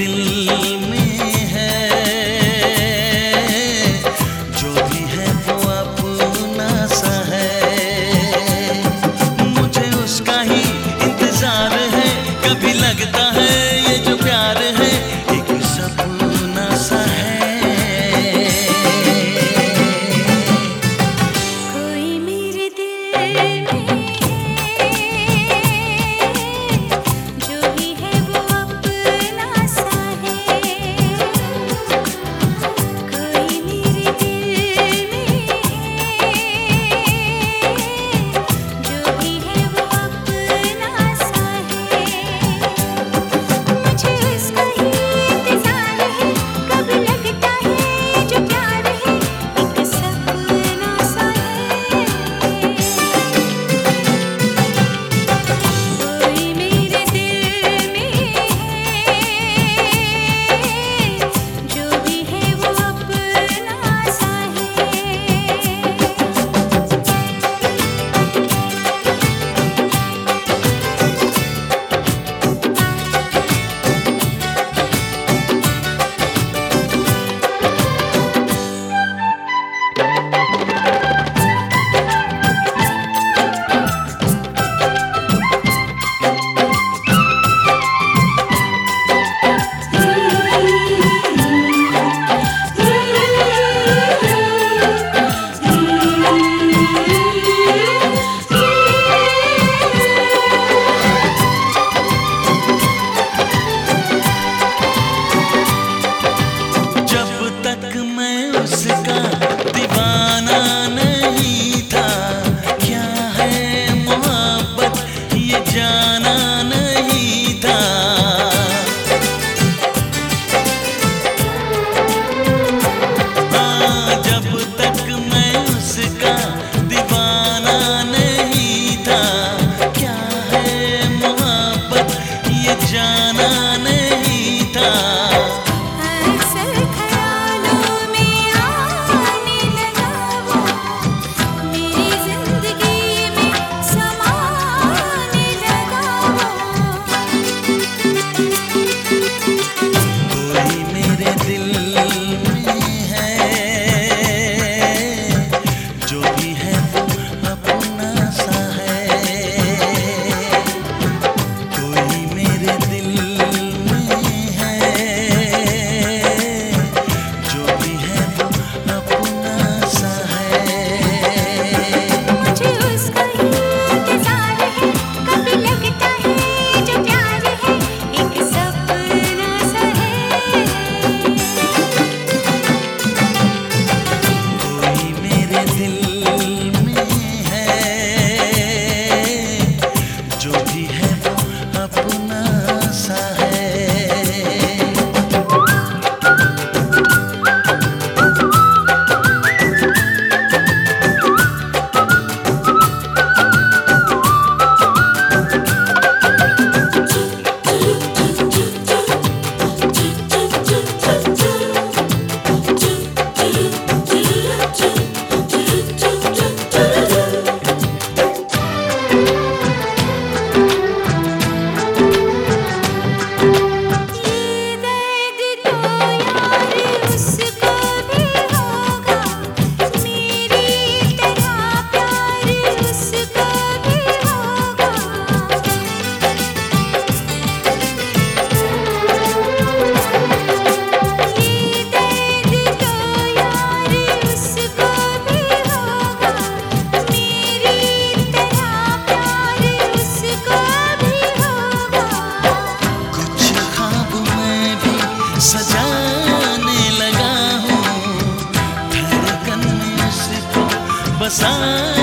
मेरे না लगा